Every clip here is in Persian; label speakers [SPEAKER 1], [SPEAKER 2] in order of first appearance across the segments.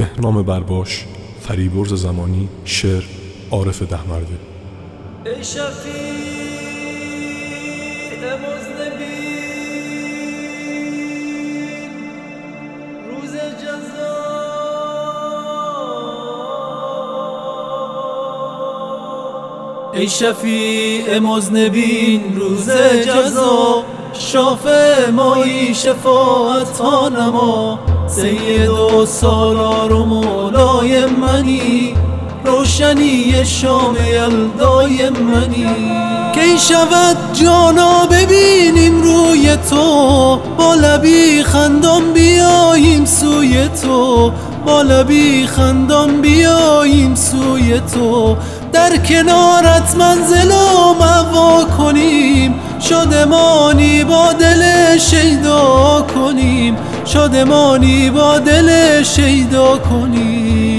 [SPEAKER 1] بهنام برباش فریبرز زمانی شعر عارف دهمرده.
[SPEAKER 2] ای شفیع مذنبین روز جزا ای شفیع مذنبین روز جزا شافع مایی شفاعت نما سید و سالار و مولای منی روشنی شام یلدای منی. کی شود جانا ببینیم روی تو با لبی خندان بیاییم سوی تو. با لبی خندان بیاییم سوی تو در کنارت منزل و موا کنیم. شادمانی با دل شیدا کنیم. شادمانی با دل شیدا کنیم.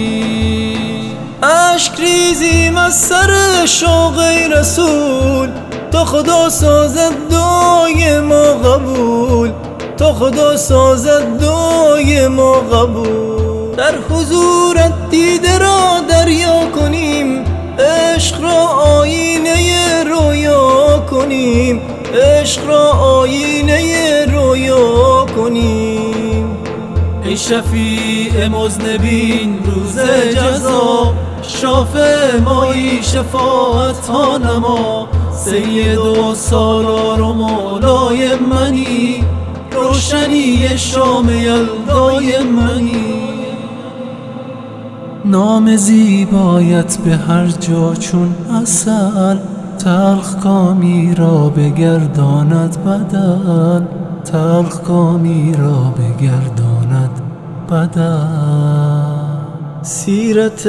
[SPEAKER 2] عشق ریزیم از سر شوق رسول. تا خدا سازد دعای ما قبول. تا خدا سازد دعای ما قبول. در حضورت دیده را دریا کنیم. عشق را آینه رویا کنیم. عشق را آینه رویا کنیم. ای شفیع مزنبین روز جزا. شافع مایی شفاعت ها نما. سید و سالار و مولای منی. روشنی شام یلدای منی. نام زیبایت به هر جا چون اصل تلخ کامی را بگرداند بدن. تلخ کامی را بگرداند بدن. سیرت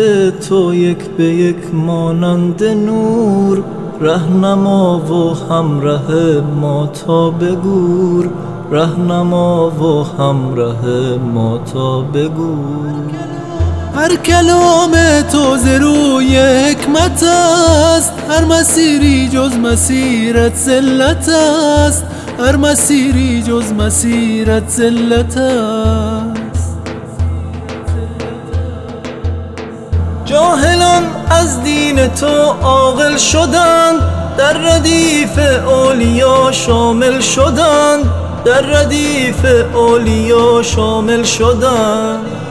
[SPEAKER 2] تو یک به یک مانند نور رهنما و همراه ما تا بگور رهنما و همراه ما تا بگور هر کلام تو روی حکمت است هر مسیری جز مسیرت زلت است هر مسیری جز مسیرت زلت است. جاهلان از دین تو عاقل شدند در ردیف اولیا شامل شدند در ردیف اولیا شامل شدند.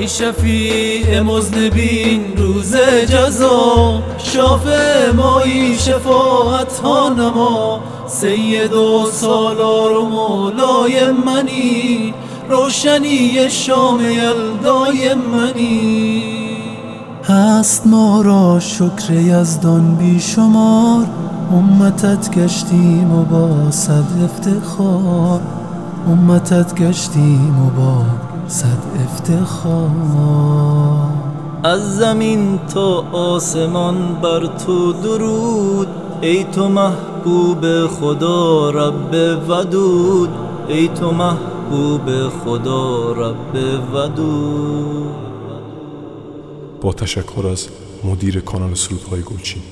[SPEAKER 2] ای شفیع مزنبین روز جزا شافع مایی شفاعت ها نما. سید و سالار و مولای منی روشنی شام یلدای منی. هست ما را شکر یزدان بی شمار امتت گشتیم و با صد افتخار. امتت گشتیم و با صد افتخار. از زمین تا آسمان بر تو درود. ای تو محبوب خدا رب ودود. ای تو محبوب خدا رب ودود.
[SPEAKER 1] با تشکر از مدیر کانال سرودهای گلچین.